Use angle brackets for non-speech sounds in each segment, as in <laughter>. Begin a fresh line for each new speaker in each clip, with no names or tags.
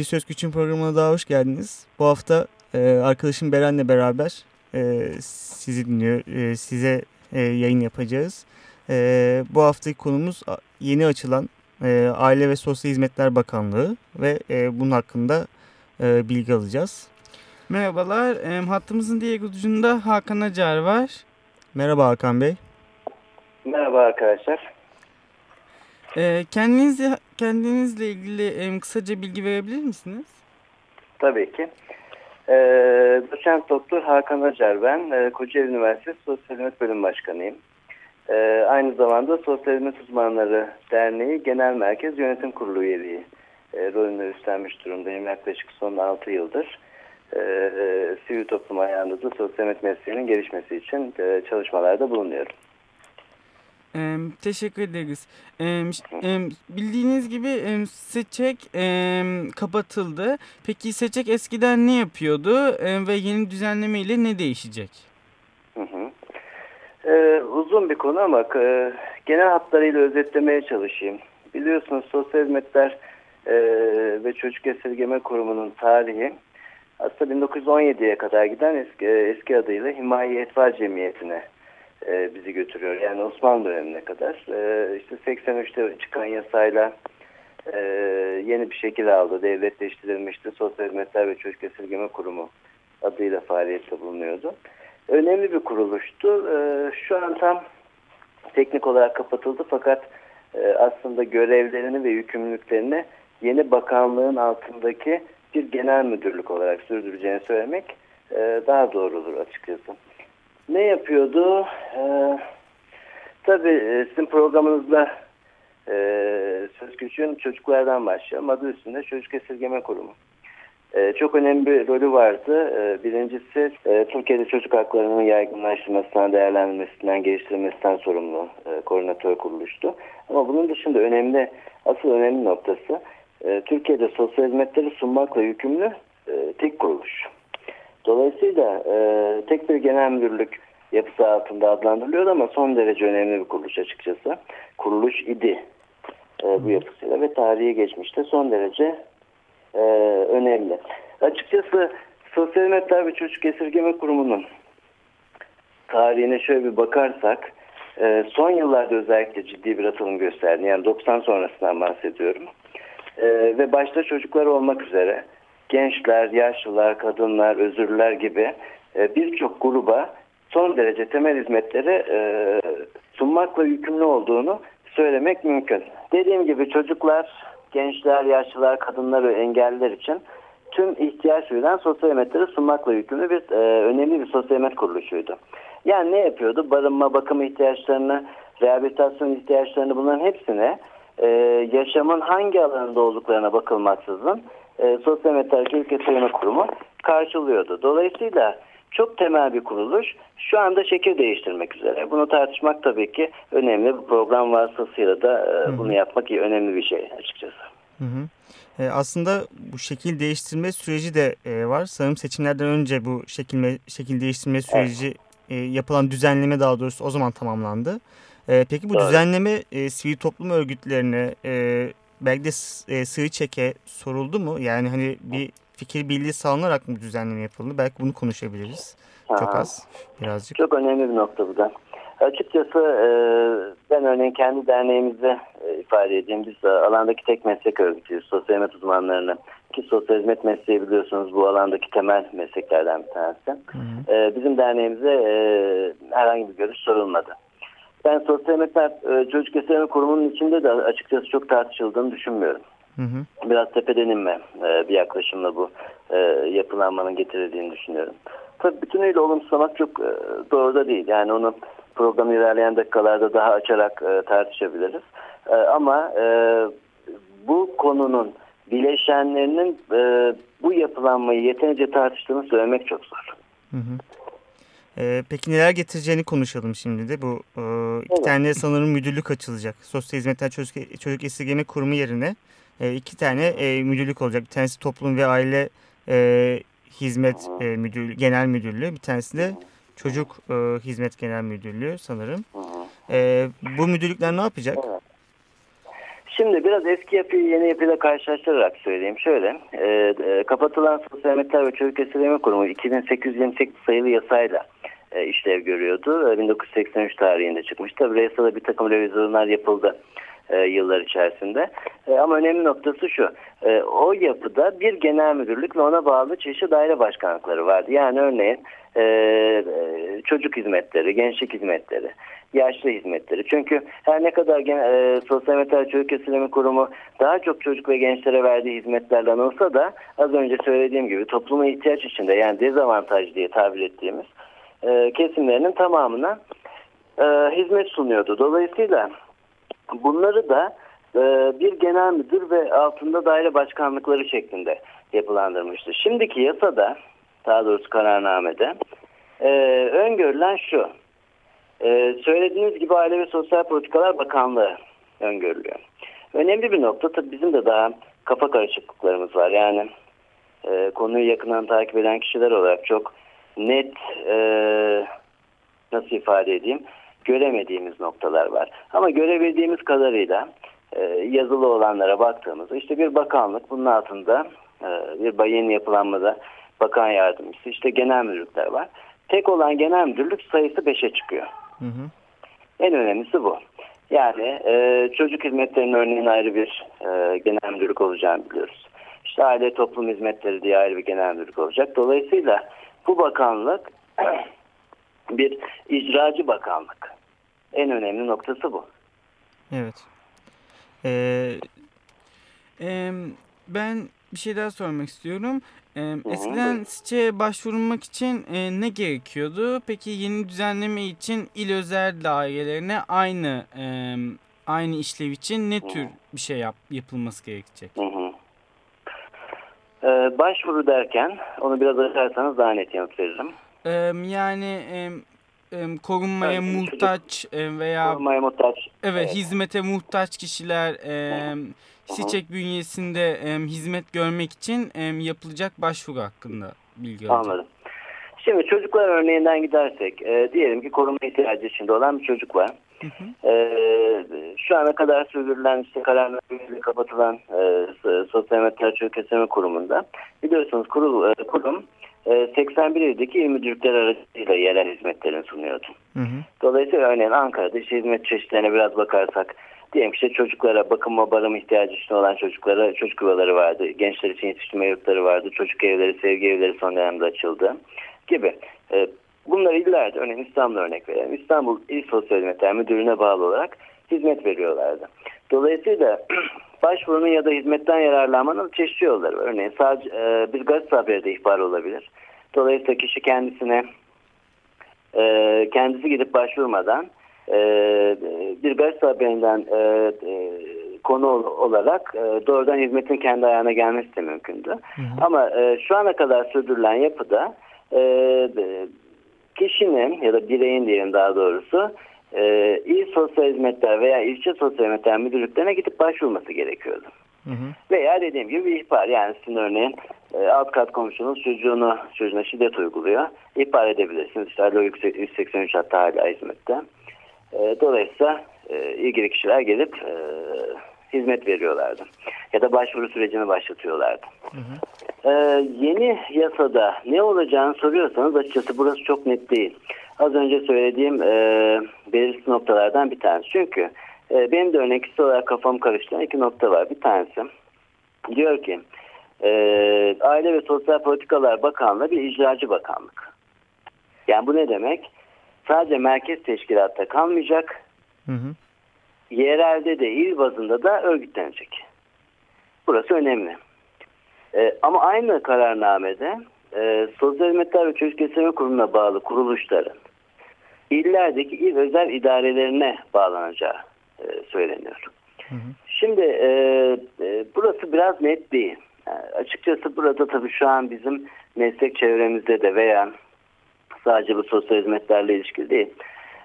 Bir Söz Güç'ün programına daha hoş geldiniz. Bu hafta e, arkadaşım Beren'le beraber e, sizi dinliyor, e, size e, yayın yapacağız. E, bu haftaki konumuz yeni açılan e, Aile ve Sosyal Hizmetler Bakanlığı ve e, bunun hakkında e, bilgi alacağız.
Merhabalar, e, hattımızın diğer ucunda Hakan Acar var.
Merhaba Hakan Bey.
Merhaba arkadaşlar.
E, kendinizi, kendinizle ilgili kısaca bilgi verebilir misiniz?
Tabii ki. E, doçent doktor Hakan Acar ben. E, Kocaeli Üniversitesi Sosyal Hizmet Bölüm Başkanıyım. Aynı zamanda Sosyal Hizmet Uzmanları Derneği Genel Merkez Yönetim Kurulu üyeliği e, rolünü üstlenmiş durumdayım yaklaşık son 6 yıldır. E, sivil toplum ayağında da sosyal hizmet mesleğinin gelişmesi için e, çalışmalarda bulunuyorum.
E, teşekkür ederiz. E, e, bildiğiniz gibi e, seçek e, kapatıldı. Peki seçek eskiden ne yapıyordu e, ve yeni düzenleme ile ne değişecek?
Hı hı. E, uzun bir konu ama e, genel hatlarıyla özetlemeye çalışayım. Biliyorsunuz sosyal hizmetler e, ve çocuk esirgeme kurumunun tarihi aslında 1917'ye kadar giden eski, eski adıyla Himaye Etvar Cemiyeti'ne e, bizi götürüyor. Yani Osmanlı dönemine kadar. E, işte 83'te çıkan yasayla e, yeni bir şekil aldı. Devletleştirilmişti. Sosyal Hizmetler ve Çocuk Esirgeme Kurumu adıyla faaliyette bulunuyordu. Önemli bir kuruluştu. E, şu an tam teknik olarak kapatıldı fakat e, aslında görevlerini ve yükümlülüklerini yeni bakanlığın altındaki bir genel müdürlük olarak sürdüreceğini söylemek e, daha doğru olur açıkçası. Ne yapıyordu? Ee, tabii e, sizin programınızda e, söz gücün çocuklardan başlıyor. Adı üstünde Çocuk Esirgeme Kurumu. E, çok önemli bir rolü vardı. E, birincisi e, Türkiye'de çocuk haklarının yaygınlaştırmasından, değerlendirmesinden, geliştirilmesinden sorumlu e, koordinatör kuruluştu. Ama bunun dışında önemli, asıl önemli noktası e, Türkiye'de sosyal hizmetleri sunmakla yükümlü e, tek kuruluş. Dolayısıyla e, tek bir genel müdürlük yapısı altında adlandırılıyor ama son derece önemli bir kuruluş açıkçası. Kuruluş idi e, bu yapısıyla ve tarihi geçmişte son derece e, önemli. Açıkçası Sosyal Hizmetler ve Çocuk Esirgeme Kurumu'nun tarihine şöyle bir bakarsak e, son yıllarda özellikle ciddi bir atılım gösterdi. Yani 90 sonrasından bahsediyorum. E, ve başta çocuklar olmak üzere gençler, yaşlılar, kadınlar, özürlüler gibi e, birçok gruba son derece temel hizmetleri e, sunmakla yükümlü olduğunu söylemek mümkün. Dediğim gibi çocuklar, gençler, yaşlılar, kadınlar ve engelliler için tüm ihtiyaç duyulan sosyal hizmetleri sunmakla yükümlü bir e, önemli bir sosyal hizmet kuruluşuydu. Yani ne yapıyordu? Barınma, bakım ihtiyaçlarını, rehabilitasyon ihtiyaçlarını bunların hepsine yaşamın hangi alanında olduklarına bakılmaksızın e, Sosyal Hizmetler Ülke Sayımı Kurumu karşılıyordu. Dolayısıyla çok temel bir kuruluş şu anda şekil değiştirmek üzere. Bunu tartışmak tabii ki önemli. Bu program vasıtasıyla da e, bunu yapmak iyi, önemli bir şey açıkçası.
Hı hı. E, aslında bu şekil değiştirme süreci de e, var. Sanırım seçimlerden önce bu şekil, şekil değiştirme süreci evet. e, yapılan düzenleme daha doğrusu o zaman tamamlandı. E, peki bu Doğru. düzenleme e, sivil toplum örgütlerine e, belki de e, sığ çeke soruldu mu? Yani hani bir fikir birliği sağlanarak mı düzenleme yapıldı? Belki bunu konuşabiliriz. Aha. Çok az birazcık.
Çok önemli bir nokta bu da. Açıkçası e, ben örneğin kendi derneğimizde e, ifade edeyim. Biz alandaki tek meslek örgütüyüz. Sosyal hizmet uzmanlarını ki sosyal hizmet mesleği biliyorsunuz bu alandaki temel mesleklerden bir tanesi. Hı hı. E, bizim derneğimize herhangi bir görüş sorulmadı. Ben sosyal hizmetler çocuk esirgeme kurumunun içinde de açıkçası çok tartışıldığını düşünmüyorum. Hı hı. Biraz tepeden inme e, bir yaklaşımla bu e, yapılanmanın getirildiğini düşünüyorum. Tabii bütünüyle olumsuzlamak çok e, doğru da değil. Yani onu programı ilerleyen dakikalarda daha açarak e, tartışabiliriz. E, ama e, bu konunun bileşenlerinin e, bu yapılanmayı yeterince tartıştığını söylemek çok zor. Hı hı.
Ee, peki neler getireceğini konuşalım şimdi de. Bu e, iki evet. tane sanırım müdürlük açılacak. Sosyal Hizmetler Çocuk, Çocuk Esirgeme Kurumu yerine e, iki tane e, müdürlük olacak. Bir tanesi Toplum ve Aile e, Hizmet e, Müdürlüğü, Genel Müdürlüğü. Bir tanesi de Çocuk e, Hizmet Genel Müdürlüğü sanırım. E, bu müdürlükler ne yapacak?
Şimdi biraz eski yapıyı yeni yapıyla karşılaştırarak söyleyeyim. Şöyle, e, e, kapatılan Sosyal Hizmetler ve Çocuk Esirgeme Kurumu 2828 sayılı yasayla e, işlev görüyordu. E, 1983 tarihinde çıkmıştı. Tabii yasada bir takım revizyonlar yapıldı e, yıllar içerisinde. E, ama önemli noktası şu, e, o yapıda bir genel müdürlük ve ona bağlı çeşitli daire başkanlıkları vardı. Yani örneğin e, e, çocuk hizmetleri, gençlik hizmetleri, yaşlı hizmetleri. Çünkü her ne kadar e, Sosyal Hizmetler Çocuk Esirgeme Kurumu daha çok çocuk ve gençlere verdiği hizmetlerden olsa da az önce söylediğim gibi topluma ihtiyaç içinde yani dezavantaj diye tabir ettiğimiz e, kesimlerinin tamamına e, hizmet sunuyordu. Dolayısıyla bunları da e, bir genel müdür ve altında daire başkanlıkları şeklinde yapılandırmıştı. Şimdiki yasada daha doğrusu kararnamede e, öngörülen şu. E, söylediğiniz gibi Aile ve Sosyal Politikalar Bakanlığı öngörülüyor. Önemli bir nokta tabii bizim de daha kafa karışıklıklarımız var. Yani e, konuyu yakından takip eden kişiler olarak çok net e, nasıl ifade edeyim göremediğimiz noktalar var. Ama görebildiğimiz kadarıyla e, yazılı olanlara baktığımızda işte bir bakanlık bunun altında e, bir bayin yapılanmada bakan yardımcısı işte genel müdürlükler var. Tek olan genel müdürlük sayısı 5'e çıkıyor.
Hı hı.
En önemlisi bu. Yani e, çocuk hizmetlerinin örneğin ayrı bir e, genel müdürlük olacağını biliyoruz. İşte aile toplum hizmetleri diye ayrı bir genel müdürlük olacak. Dolayısıyla bu bakanlık <clears throat> bir icracı bakanlık. En önemli noktası bu.
Evet. Ee,
Ee, ben bir şey daha sormak istiyorum. Ee, eskiden SİÇ'e başvurulmak için e, ne gerekiyordu? Peki yeni düzenleme için il özel dairelerine aynı e, aynı işlev için ne tür bir şey yap, yapılması gerekecek?
Hı. Ee, başvuru derken onu biraz açarsanız daha net yanıt veririm.
Ee, yani e, e, korunmaya
çocuk-
muhtaç e, veya
Korumaya muhtaç.
evet,
Evet.
hizmete muhtaç kişiler e, SİÇEK bünyesinde e, hizmet görmek için e, yapılacak başvuru hakkında bilgi alacağım.
Anladım. Şimdi çocuklar örneğinden gidersek, e, diyelim ki koruma ihtiyacı içinde olan bir çocuk var.
Hı hı.
E, şu ana kadar sürdürülen işte kararnameyle kapatılan e, Sosyal Hizmetler Çocuk Esirgeme Kurumu'nda biliyorsunuz kurul, e, kurum e, 81 ildeki il müdürlükleri aracılığıyla yerel hizmetlerini sunuyordu.
hı hı.
Dolayısıyla örneğin Ankara'da işte hizmet çeşitlerine biraz bakarsak diyelim ki işte çocuklara bakım barım ihtiyacı için olan çocuklara çocuk yuvaları vardı. Gençler için yetiştirme yurtları vardı. Çocuk evleri, sevgi evleri son dönemde açıldı gibi. Ee, bunlar illerde örneğin İstanbul'a örnek verelim. İstanbul İl Sosyal Hizmetler Müdürlüğü'ne bağlı olarak hizmet veriyorlardı. Dolayısıyla <clears throat> başvurunun ya da hizmetten yararlanmanın çeşitli yolları var. Örneğin sadece e, bir gazete haberi de ihbar olabilir. Dolayısıyla kişi kendisine e, kendisi gidip başvurmadan e, bir gazete haberinden e, e, konu ol- olarak e, doğrudan hizmetin kendi ayağına gelmesi de mümkündü.
Hı hı.
Ama e, şu ana kadar sürdürülen yapıda e, kişinin ya da bireyin diyelim daha doğrusu e, il sosyal hizmetler veya ilçe sosyal hizmetler müdürlüklerine gidip başvurması gerekiyordu.
Hı hı.
Veya dediğim gibi bir ihbar. Yani sizin örneğin e, alt kat komşunuz çocuğunu, çocuğuna şiddet uyguluyor. İhbar edebilirsiniz. İşte alo 183 hatta hala hizmette. E, dolayısıyla e, ilgili kişiler gelip e, hizmet veriyorlardı. Ya da başvuru sürecini başlatıyorlardı.
Hı hı.
Ee, yeni yasada ne olacağını soruyorsanız açıkçası burası çok net değil. Az önce söylediğim e, belirsiz noktalardan bir tanesi. Çünkü e, benim de örneksiz olarak kafam karıştıran iki nokta var. Bir tanesi diyor ki e, Aile ve Sosyal Politikalar Bakanlığı bir icracı bakanlık. Yani bu ne demek? Sadece merkez teşkilatta kalmayacak,
Hı hı.
Yerelde de il bazında da örgütlenecek. Burası önemli. Ee, ama aynı kararnamede e, Sosyal Hizmetler ve Çocuk Esirgeme Kurumu'na bağlı kuruluşların illerdeki il özel idarelerine bağlanacağı e, söyleniyor.
Hı hı.
Şimdi e, e, burası biraz net değil. Yani açıkçası burada tabii şu an bizim meslek çevremizde de veya sadece bu sosyal hizmetlerle ilişkili değil.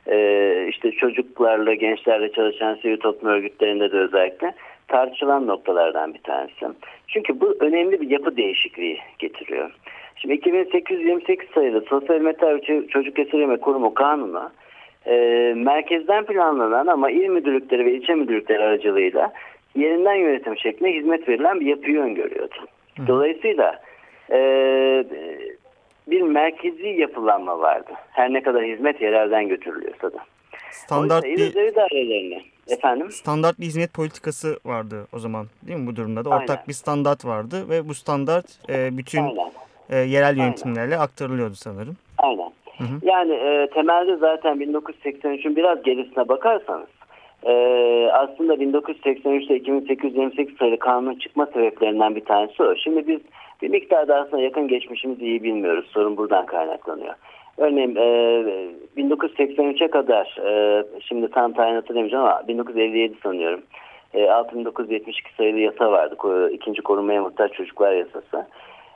E, işte çocuklarla, gençlerle çalışan sivil toplum örgütlerinde de özellikle tartışılan noktalardan bir tanesi. Çünkü bu önemli bir yapı değişikliği getiriyor. Şimdi 2828 sayılı Sosyal Ço- Çocuk Esirgeme Kurumu Kanunu e, merkezden planlanan ama il müdürlükleri ve ilçe müdürlükleri aracılığıyla yerinden yönetim şeklinde hizmet verilen bir yapıyı öngörüyordu. Dolayısıyla e, merkezi yapılanma vardı. Her ne kadar hizmet yerelden götürülüyorsa da.
Standart bir
idarelerini efendim
standart bir hizmet politikası vardı o zaman değil mi bu durumda da
Aynen.
ortak bir standart vardı ve bu standart e, bütün
aynen
e, yerel yönetimlerle aktarılıyordu sanırım.
aynen.
Hı hı.
Yani e, temelde zaten 1983'ün biraz gerisine bakarsanız e, aslında 1983'te 2828 sayılı kanunun çıkma sebeplerinden bir tanesi o. Şimdi biz bir miktarda aslında yakın geçmişimizi iyi bilmiyoruz. Sorun buradan kaynaklanıyor. Örneğin e, 1983'e kadar e, şimdi tam tarihini hatırlamayacağım ama 1957 sanıyorum. E, 6972 sayılı yasa vardı. İkinci korunmaya muhtaç çocuklar yasası.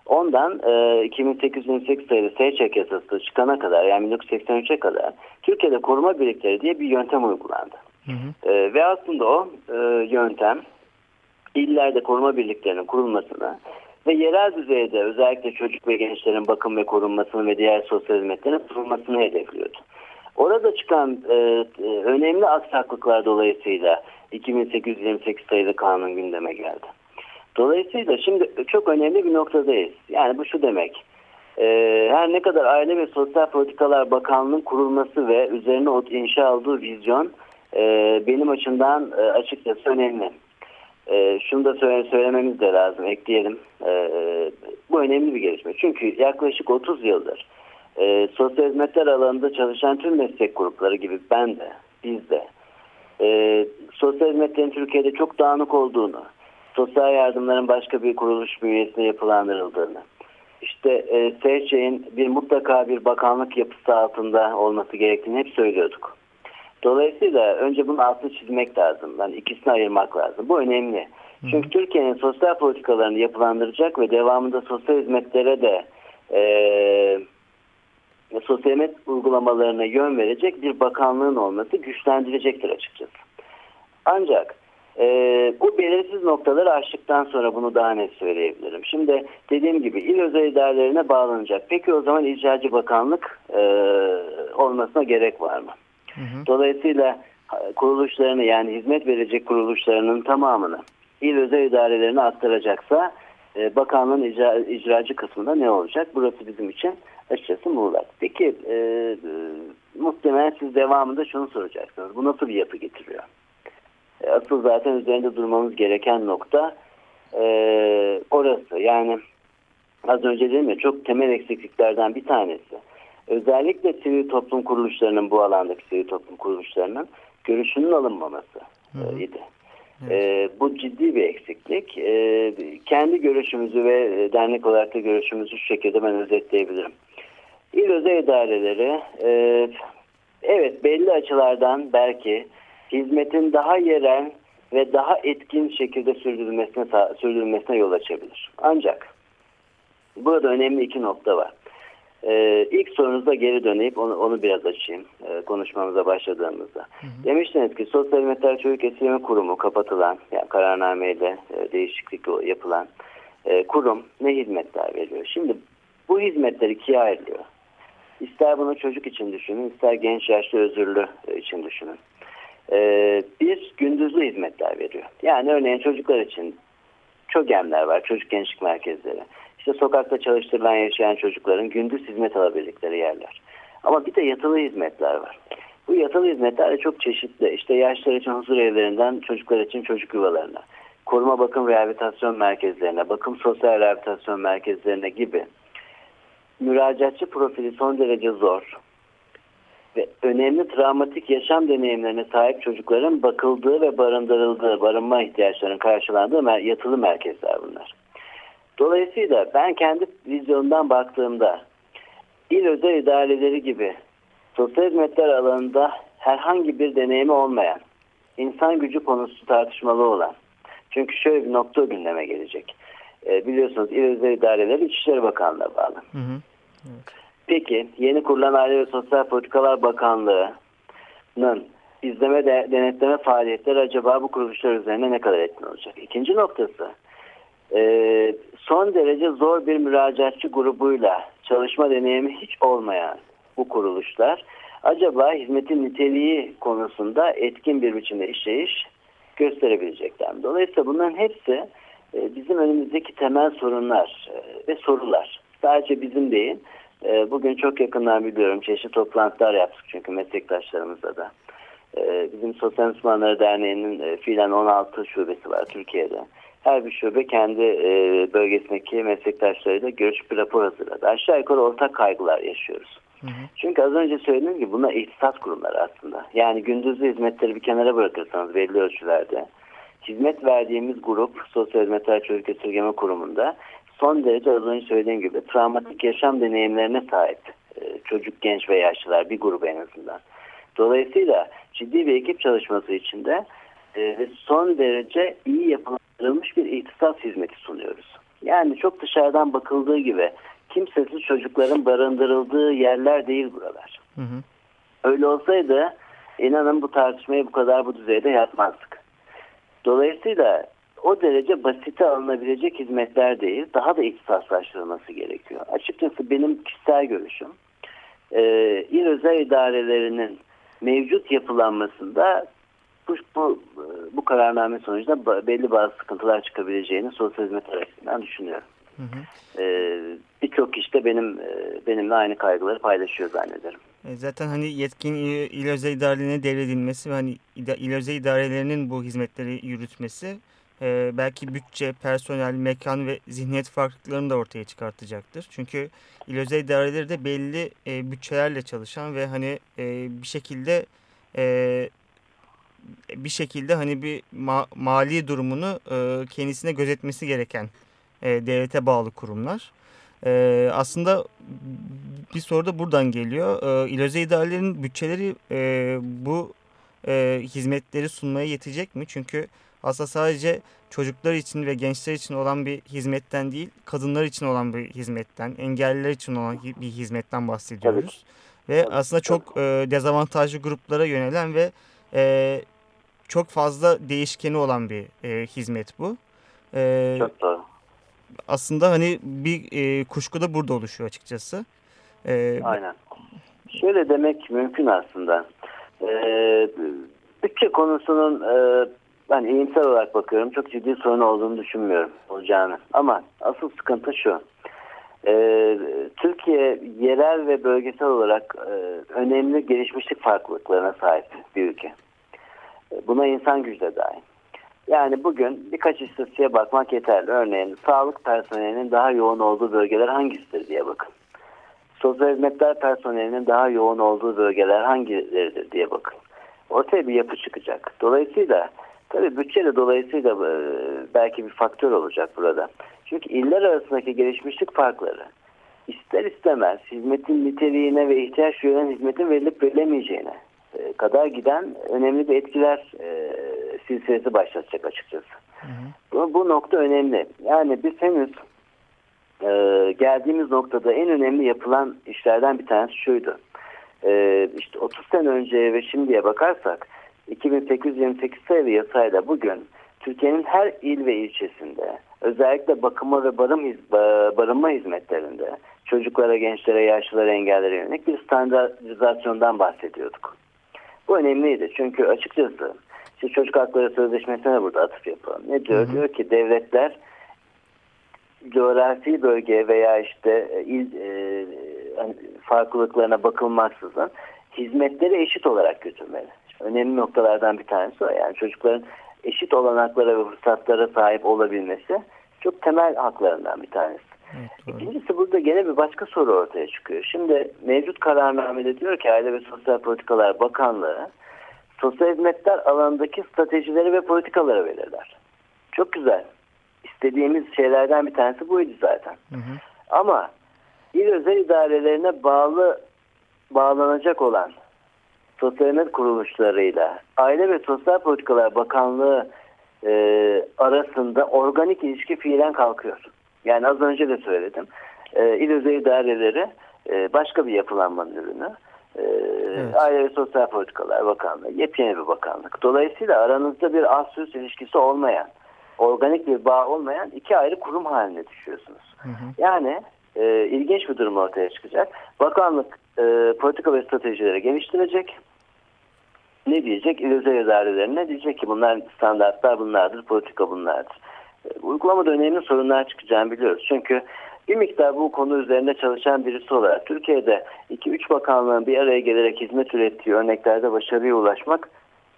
Ondan e, 2828 sayılı SEÇEK yasası çıkana kadar yani 1983'e kadar Türkiye'de koruma birlikleri diye bir yöntem uygulandı.
Hı hı.
E, ve aslında o e, yöntem illerde koruma birliklerinin kurulmasını ve yerel düzeyde özellikle çocuk ve gençlerin bakım ve korunmasını ve diğer sosyal hizmetlerin kurulmasını hedefliyordu. Orada çıkan e, e, önemli aksaklıklar dolayısıyla 2828 sayılı kanun gündeme geldi. Dolayısıyla şimdi çok önemli bir noktadayız. Yani bu şu demek. e, her ne kadar Aile ve Sosyal Politikalar Bakanlığı'nın kurulması ve üzerine inşa olduğu vizyon e, benim açımdan açıkçası önemli. E, şunu da söyle, söylememiz de lazım, ekleyelim. E, bu önemli bir gelişme. Çünkü yaklaşık 30 yıldır e, sosyal hizmetler alanında çalışan tüm meslek grupları gibi ben de, biz de e, sosyal hizmetlerin Türkiye'de çok dağınık olduğunu, sosyal yardımların başka bir kuruluş bünyesinde yapılandırıldığını, işte e, SHC'nin bir mutlaka bir bakanlık yapısı altında olması gerektiğini hep söylüyorduk. Dolayısıyla önce bunun altını çizmek lazım. Yani ikisini ayırmak lazım. Bu önemli. Çünkü Türkiye'nin sosyal politikalarını yapılandıracak ve devamında sosyal hizmetlere de e, sosyal hizmet uygulamalarına yön verecek bir bakanlığın olması güçlendirecektir açıkçası. Ancak e, bu belirsiz noktaları aştıktan sonra bunu daha net söyleyebilirim. Şimdi dediğim gibi il özel idarelerine bağlanacak. Peki o zaman icracı bakanlık e, olmasına gerek var mı?
Hı.
Dolayısıyla kuruluşlarını yani hizmet verecek kuruluşlarının tamamını il özel idarelerine aktaracaksa e, bakanlığın icra, icracı kısmında ne olacak? Burası bizim için açıkçası muğlak. Peki e, e, muhtemelen siz devamında şunu soracaksınız. Bu nasıl bir yapı getiriyor? E, asıl zaten üzerinde durmamız gereken nokta e, orası. Yani az önce dedim ya çok temel eksikliklerden bir tanesi. Özellikle sivil toplum kuruluşlarının bu alandaki sivil toplum kuruluşlarının görüşünün alınmaması e, idi. E, bu ciddi bir eksiklik. E, kendi görüşümüzü ve e, dernek olarak da görüşümüzü şu şekilde ben özetleyebilirim. İl özel idareleri e, evet belli açılardan belki hizmetin daha yerel ve daha etkin şekilde sürdürülmesine, sürdürülmesine yol açabilir. Ancak burada önemli iki nokta var. Ee, ilk sorunuza geri döneyip onu, onu biraz açayım e, konuşmamıza başladığımızda. Demiştiniz ki Sosyal Hizmetler Çocuk Esirgeme Kurumu kapatılan, yani kararnameyle e, değişiklik yapılan e, kurum ne hizmetler veriyor? Şimdi bu hizmetler ikiye ayrılıyor. İster bunu çocuk için düşünün, ister genç yaşlı özürlü e, için düşünün. Ee, bir gündüzlü hizmetler veriyor. Yani örneğin çocuklar için çögemler var, çocuk gençlik merkezleri. İşte sokakta çalıştırılan yaşayan çocukların gündüz hizmet alabildikleri yerler. Ama bir de yatılı hizmetler var. Bu yatılı hizmetler de çok çeşitli. İşte yaşlar için huzur evlerinden çocuklar için çocuk yuvalarına, koruma bakım rehabilitasyon merkezlerine, bakım sosyal rehabilitasyon merkezlerine gibi müracaatçı profili son derece zor ve önemli travmatik yaşam deneyimlerine sahip çocukların bakıldığı ve barındırıldığı, barınma ihtiyaçlarının karşılandığı yatılı merkezler bunlar. Dolayısıyla ben kendi vizyonumdan baktığımda il özel idareleri gibi sosyal hizmetler alanında herhangi bir deneyimi olmayan, insan gücü konusu tartışmalı olan, çünkü şöyle bir nokta gündeme gelecek. E, biliyorsunuz il özel idareleri İçişleri Bakanlığı'na bağlı.
Hı hı.
Peki yeni kurulan Aile ve Sosyal Politikalar Bakanlığı'nın izleme de, denetleme faaliyetleri acaba bu kuruluşlar üzerine ne kadar etkin olacak? İkinci noktası e, son derece zor bir müracaatçı grubuyla çalışma deneyimi hiç olmayan bu kuruluşlar acaba hizmetin niteliği konusunda etkin bir biçimde işleyiş gösterebilecekler mi? Dolayısıyla bunların hepsi e, bizim önümüzdeki temel sorunlar e, ve sorular. Sadece bizim değil. E, bugün çok yakından biliyorum çeşitli toplantılar yaptık çünkü meslektaşlarımızla da. Bizim Sosyal Müslümanları Derneği'nin fiilen 16 şubesi var Türkiye'de. Her bir şube kendi e, bölgesindeki meslektaşlarıyla görüşüp bir rapor hazırladı. Aşağı yukarı ortak kaygılar yaşıyoruz. Hı hı. Çünkü az önce söylediğim gibi bunlar ihtisas kurumları aslında. Yani gündüzlü hizmetleri bir kenara bırakırsanız belli ölçülerde hizmet verdiğimiz grup Sosyal Hizmetler Çocuk Esirgeme Kurumu'nda son derece az önce söylediğim gibi travmatik yaşam deneyimlerine sahip e, çocuk, genç ve yaşlılar bir grup en azından. Dolayısıyla ciddi bir ekip çalışması içinde e, son derece iyi yapılandırılmış bir ihtisas hizmeti sunuyoruz. Yani çok dışarıdan bakıldığı gibi kimsesiz çocukların barındırıldığı yerler değil buralar. Hı hı. Öyle olsaydı inanın bu tartışmayı bu kadar bu düzeyde yapmazdık. Dolayısıyla o derece basite alınabilecek hizmetler değil, daha da ihtisaslaştırılması gerekiyor. Açıkçası benim kişisel görüşüm, e, il özel idarelerinin mevcut yapılanmasında bu, bu, bu kararname sonucunda belli bazı sıkıntılar çıkabileceğini sosyal hizmet açısından düşünüyorum. Hı hı. Ee, Birçok kişi de benim, e, benimle aynı kaygıları paylaşıyor zannederim.
E, zaten hani yetkin il, il özel idarelerine devredilmesi ve hani il özel idarelerinin bu hizmetleri yürütmesi e, belki bütçe, personel, mekan ve zihniyet farklılıklarını da ortaya çıkartacaktır. Çünkü il özel idareleri de belli e, bütçelerle çalışan ve hani e, bir şekilde e, bir şekilde hani bir ma mali durumunu e, kendisine gözetmesi gereken e, devlete bağlı kurumlar. E, aslında bir soru da buradan geliyor. E, İLÖZE idarelerin bütçeleri e, bu e, hizmetleri sunmaya yetecek mi? Çünkü aslında sadece çocuklar için ve gençler için olan bir hizmetten değil, kadınlar için olan bir hizmetten, engelliler için olan bir hizmetten bahsediyoruz. Tabii. Ve aslında çok e, dezavantajlı gruplara yönelen ve e, çok fazla değişkeni olan bir e, hizmet bu.
E, çok doğru.
Aslında hani bir e, kuşku da burada oluşuyor açıkçası.
E, Aynen. Şöyle demek mümkün aslında. E, bütçe konusunun e, ben iyimser olarak bakıyorum. Çok ciddi sorun olduğunu düşünmüyorum olacağını. Ama asıl sıkıntı şu. Ee, Türkiye yerel ve bölgesel olarak e, önemli gelişmişlik farklılıklarına sahip bir ülke. Buna insan gücü de dahil. Yani bugün birkaç istatistiğe bakmak yeterli. Örneğin sağlık personelinin daha yoğun olduğu bölgeler hangisidir diye bakın. Sosyal hizmetler personelinin daha yoğun olduğu bölgeler hangileridir diye bakın. Ortaya bir yapı çıkacak. Dolayısıyla Tabii bütçe de dolayısıyla e, belki bir faktör olacak burada. Çünkü iller arasındaki gelişmişlik farkları ister istemez hizmetin niteliğine ve ihtiyaç duyulan hizmetin verilip verilemeyeceğine kadar giden önemli bir etkiler e, silsilesi başlatacak açıkçası. Hı hı. Bu, bu nokta önemli. Yani biz henüz e, geldiğimiz noktada en önemli yapılan işlerden bir tanesi şuydu. E, işte 30 sene önce ve şimdiye bakarsak 2828 sayılı yasayla bugün Türkiye'nin her il ve ilçesinde özellikle bakıma ve barım, barınma hizmetlerinde çocuklara, gençlere, yaşlılara, engellere yönelik bir standartizasyondan bahsediyorduk. Bu önemliydi çünkü açıkçası işte çocuk hakları sözleşmesine burada atıf yapalım. Ne diyor? Hı hı. Diyor ki devletler coğrafi bölge veya işte il e, hani farklılıklarına bakılmaksızın hizmetleri eşit olarak götürmeli önemli noktalardan bir tanesi o. Yani çocukların eşit olanaklara ve fırsatlara sahip olabilmesi çok temel haklarından bir tanesi. Evet, İkincisi burada gene bir başka soru ortaya çıkıyor. Şimdi mevcut kararnamede diyor ki Aile ve Sosyal Politikalar Bakanlığı sosyal hizmetler alanındaki stratejileri ve politikaları belirler. Çok güzel. İstediğimiz şeylerden bir tanesi buydu zaten. Hı hı. Ama il özel idarelerine bağlı bağlanacak olan sosyal hizmet kuruluşlarıyla Aile ve Sosyal Politikalar Bakanlığı e, arasında organik ilişki fiilen kalkıyor. Yani az önce de söyledim. E, İl özel idareleri e, başka bir yapılanmanın ürünü. E, evet. Aile ve Sosyal Politikalar Bakanlığı yepyeni bir bakanlık. Dolayısıyla aranızda bir az ilişkisi olmayan, organik bir bağ olmayan iki ayrı kurum haline düşüyorsunuz. Hı hı. Yani e, ilginç bir durum ortaya çıkacak. Bakanlık e, politika ve stratejileri geliştirecek ne diyecek? İl özel idarelerine diyecek ki bunlar standartlar bunlardır, politika bunlardır. Uygulamada önemli sorunlar çıkacağını biliyoruz. Çünkü bir miktar bu konu üzerinde çalışan birisi olarak Türkiye'de 2-3 bakanlığın bir araya gelerek hizmet ürettiği örneklerde başarıya ulaşmak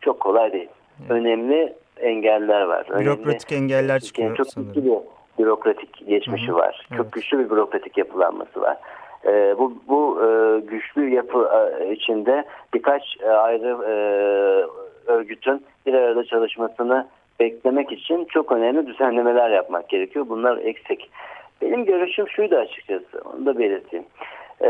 çok kolay değil. Evet. Önemli engeller var.
Bürokratik Önemli, engeller çıkıyor
çok
sanırım.
Çok bir bürokratik geçmişi Hı -hı. var. Evet. Çok güçlü bir bürokratik yapılanması var. E, bu bu e, güçlü yapı e, içinde birkaç e, ayrı e, örgütün bir arada çalışmasını beklemek için çok önemli düzenlemeler yapmak gerekiyor. Bunlar eksik. Benim görüşüm şuydu açıkçası. Onu da belirteyim. E,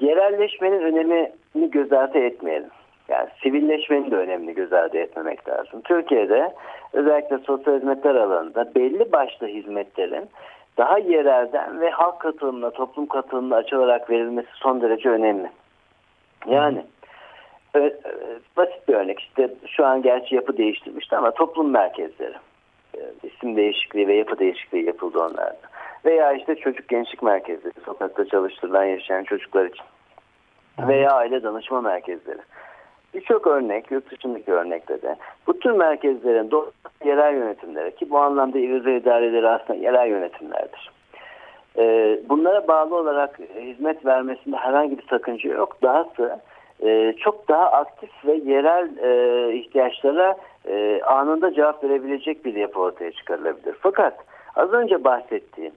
yerelleşmenin önemini göz ardı etmeyelim. Yani sivilleşmenin de önemini göz ardı etmemek lazım. Türkiye'de özellikle sosyal hizmetler alanında belli başlı hizmetlerin daha yerelden ve halk katılımına, toplum katılımına açılarak verilmesi son derece önemli. Yani basit bir örnek işte şu an gerçi yapı değiştirmişti ama toplum merkezleri isim değişikliği ve yapı değişikliği yapıldı onlarda. Veya işte çocuk gençlik merkezleri sokakta çalıştırılan yaşayan çocuklar için. Veya aile danışma merkezleri. Birçok örnek, yurt dışındaki örnekte de bu tür merkezlerin doğrusu yerel yönetimleri ki bu anlamda il idareleri aslında yerel yönetimlerdir. Ee, bunlara bağlı olarak hizmet vermesinde herhangi bir sakınca yok. Dahası e, çok daha aktif ve yerel e, ihtiyaçlara e, anında cevap verebilecek bir yapı ortaya çıkarılabilir. Fakat az önce bahsettiğim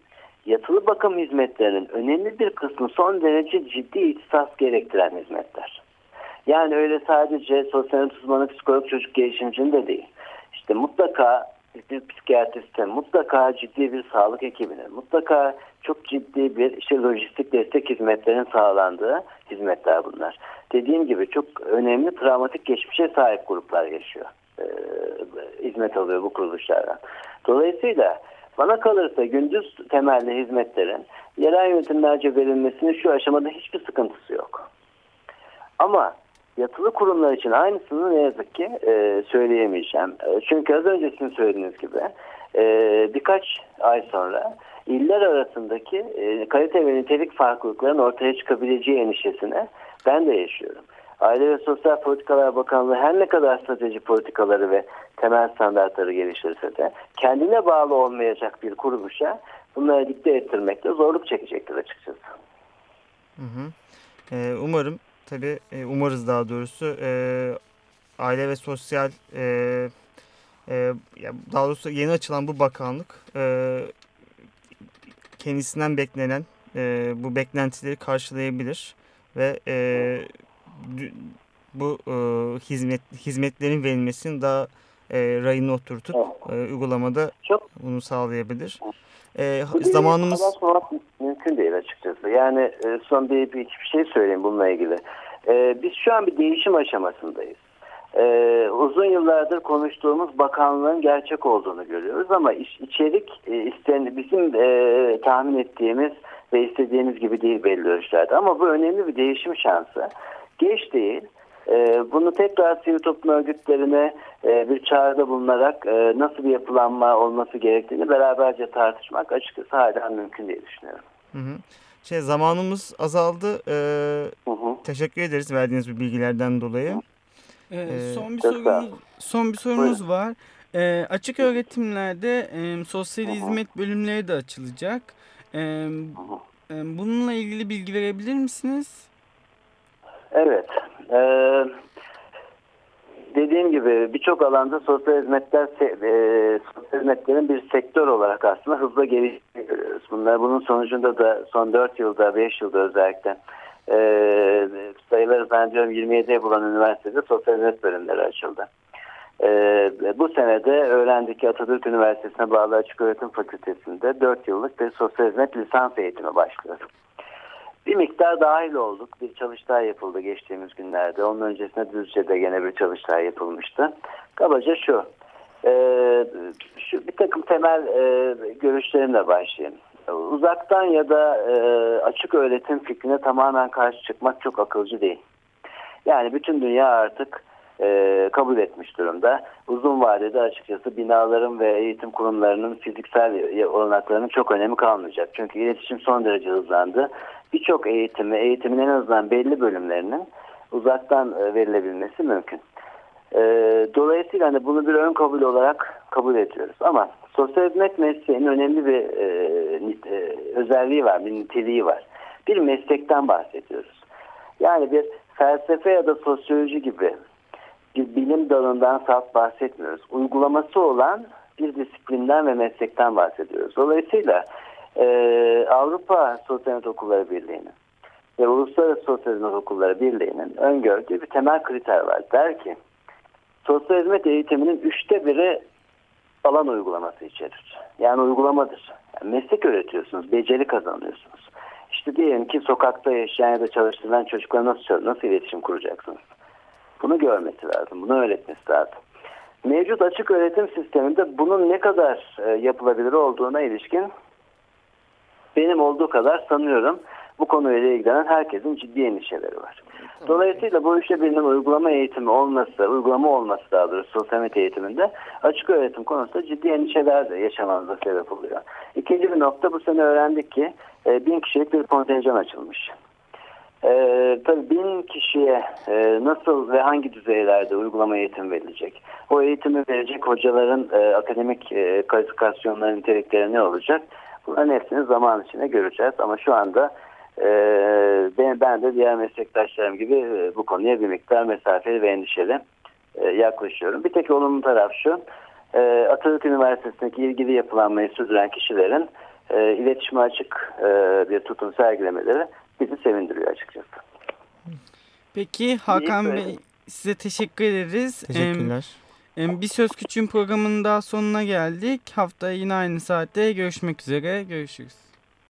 yatılı bakım hizmetlerinin önemli bir kısmı son derece ciddi ihtisas gerektiren hizmetler. Yani öyle sadece sosyal uzmanı psikolog çocuk gelişimcinde değil. İşte mutlaka bir psikiyatriste, mutlaka ciddi bir sağlık ekibine, mutlaka çok ciddi bir işte lojistik destek hizmetlerinin sağlandığı hizmetler bunlar. Dediğim gibi çok önemli travmatik geçmişe sahip gruplar yaşıyor. Ee, hizmet alıyor bu kuruluşlardan. Dolayısıyla bana kalırsa gündüz temelli hizmetlerin yerel yönetimlerce verilmesinin şu aşamada hiçbir sıkıntısı yok. Ama yatılı kurumlar için aynısını ne yazık ki e, söyleyemeyeceğim. E, çünkü az önce söylediğiniz gibi e, birkaç ay sonra iller arasındaki e, kalite ve nitelik farklılıkların ortaya çıkabileceği endişesine ben de yaşıyorum. Aile ve Sosyal Politikalar Bakanlığı her ne kadar strateji politikaları ve temel standartları geliştirse de kendine bağlı olmayacak bir kuruluşa bunları dikte ettirmekte zorluk çekecektir açıkçası.
Hı hı. Ee, umarım tabii e, umarız daha doğrusu e, aile ve sosyal e, e, daha doğrusu yeni açılan bu bakanlık e, kendisinden beklenen e, bu beklentileri karşılayabilir ve e, bu e, hizmet hizmetlerin verilmesini daha e, rayına oturtup e, uygulamada Çok. bunu sağlayabilir.
E, zamanımız mümkün değil açıkçası. Yani e, son bir, bir şey söyleyeyim bununla ilgili. E, biz şu an bir değişim aşamasındayız. E, uzun yıllardır konuştuğumuz bakanlığın gerçek olduğunu görüyoruz ama iç, içerik e, isten, bizim e, tahmin ettiğimiz ve istediğimiz gibi değil belli ölçülerde. Ama bu önemli bir değişim şansı. Geç değil. E, bunu tekrar sivil toplum örgütlerine e, bir çağrıda bulunarak e, nasıl bir yapılanma olması gerektiğini beraberce tartışmak açıkçası hala mümkün diye düşünüyorum.
Hı hı. Şey zamanımız azaldı. Ee, hı hı. Teşekkür ederiz verdiğiniz bu bilgilerden dolayı.
Ee, ee, son bir sorumuz son bir sorumuz var. Ee, açık öğretimlerde e, sosyal hizmet bölümleri de açılacak. E, e, bununla ilgili bilgi verebilir misiniz?
Evet. Ee, dediğim gibi birçok alanda sosyal hizmetler e, sosyal hizmetlerin bir sektör olarak aslında hızla geliştiğini görüyoruz. Bunlar bunun sonucunda da son 4 yılda 5 yılda özellikle e, sayıları zannediyorum 27'ye bulan üniversitede sosyal hizmet bölümleri açıldı. E, bu senede öğrendik ki Atatürk Üniversitesi'ne bağlı Açık Öğretim Fakültesi'nde 4 yıllık bir sosyal hizmet lisans eğitimi başlıyor. Bir miktar dahil olduk. Bir çalıştay yapıldı geçtiğimiz günlerde. Onun öncesinde Düzce'de gene bir çalıştay yapılmıştı. Kabaca şu. E, şu bir takım temel e, görüşlerimle başlayayım. Uzaktan ya da e, açık öğretim fikrine tamamen karşı çıkmak çok akılcı değil. Yani bütün dünya artık e, kabul etmiş durumda. Uzun vadede açıkçası binaların ve eğitim kurumlarının fiziksel olanaklarının çok önemi kalmayacak. Çünkü iletişim son derece hızlandı. Birçok eğitimi, eğitimin en azından belli bölümlerinin uzaktan e, verilebilmesi mümkün. E, dolayısıyla hani bunu bir ön kabul olarak kabul ediyoruz. Ama sosyal hizmet mesleğinin önemli bir e, e, özelliği var, bir niteliği var. Bir meslekten bahsediyoruz. Yani bir felsefe ya da sosyoloji gibi bir bilim dalından salt bahsetmiyoruz. Uygulaması olan bir disiplinden ve meslekten bahsediyoruz. Dolayısıyla e, Avrupa Sosyal Hizmet Okulları Birliği'nin ve Uluslararası Sosyal Hizmet Okulları Birliği'nin öngördüğü bir temel kriter var. Der ki sosyal hizmet eğitiminin üçte biri alan uygulaması içerir. Yani uygulamadır. Yani meslek öğretiyorsunuz, beceri kazanıyorsunuz. İşte diyelim ki sokakta yaşayan ya da çalıştırılan çocuklara nasıl, nasıl iletişim kuracaksınız? Bunu görmesi lazım, bunu öğretmesi lazım. Mevcut açık öğretim sisteminde bunun ne kadar e, yapılabilir olduğuna ilişkin benim olduğu kadar sanıyorum bu konuyla ilgilenen herkesin ciddi endişeleri var. Dolayısıyla bu işte birinin uygulama eğitimi olması, uygulama olması daha doğrusu sosyal eğitiminde açık öğretim konusunda ciddi endişeler de yaşamanıza sebep oluyor. İkinci bir nokta bu sene öğrendik ki e, bin kişilik bir kontenjan açılmış. Ee, tabii bin kişiye e, nasıl ve hangi düzeylerde uygulama eğitim verilecek? O eğitimi verecek hocaların e, akademik e, kalifikasyonları, nitelikleri ne olacak? Bunların hepsini zaman içinde göreceğiz. Ama şu anda e, ben, ben de diğer meslektaşlarım gibi e, bu konuya bir miktar mesafeli ve endişeli e, yaklaşıyorum. Bir tek olumlu taraf şu, e, Atatürk Üniversitesi'ndeki ilgili yapılanmayı sürdüren kişilerin iletişime açık bir tutum sergilemeleri bizi sevindiriyor açıkçası.
Peki Hakan İyi, Bey size teşekkür ederiz.
Teşekkürler.
Ee, bir Söz Küçüğün programının daha sonuna geldik. Haftaya yine aynı saatte görüşmek üzere. Görüşürüz.